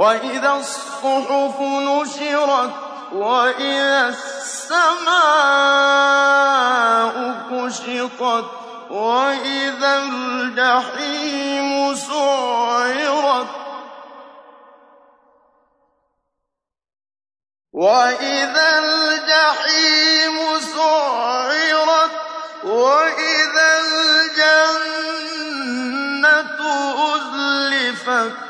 وإذا الصحف نشرت وإذا السماء كشطت وإذا الجحيم سعرت وإذا الجحيم سعرت وإذا الجنة أزلفت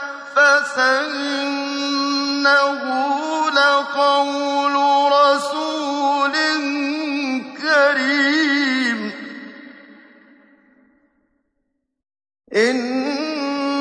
إنه لقول رسول كريم. إنه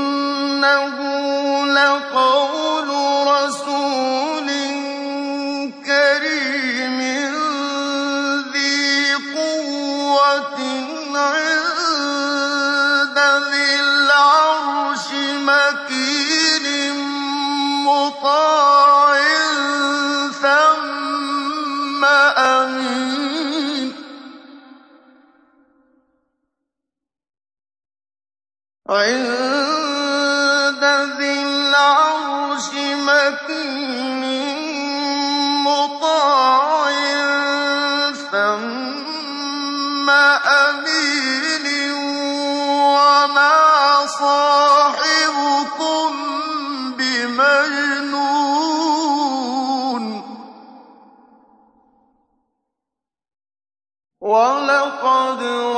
عند ذي العرش مكين مطاع ثم أمين وما صاحبكم بمجنون. ولقد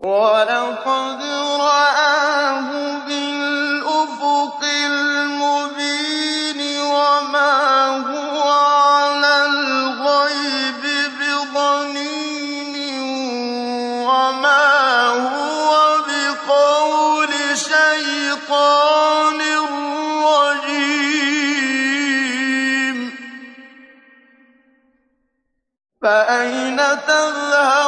ولقد رآه بالأفق المبين وما هو على الغيب بضنين وما هو بقول شيطان رجيم. فأين تذهبون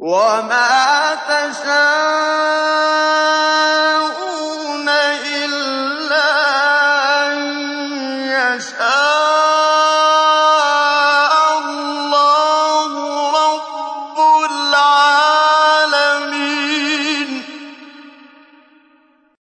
تشاءون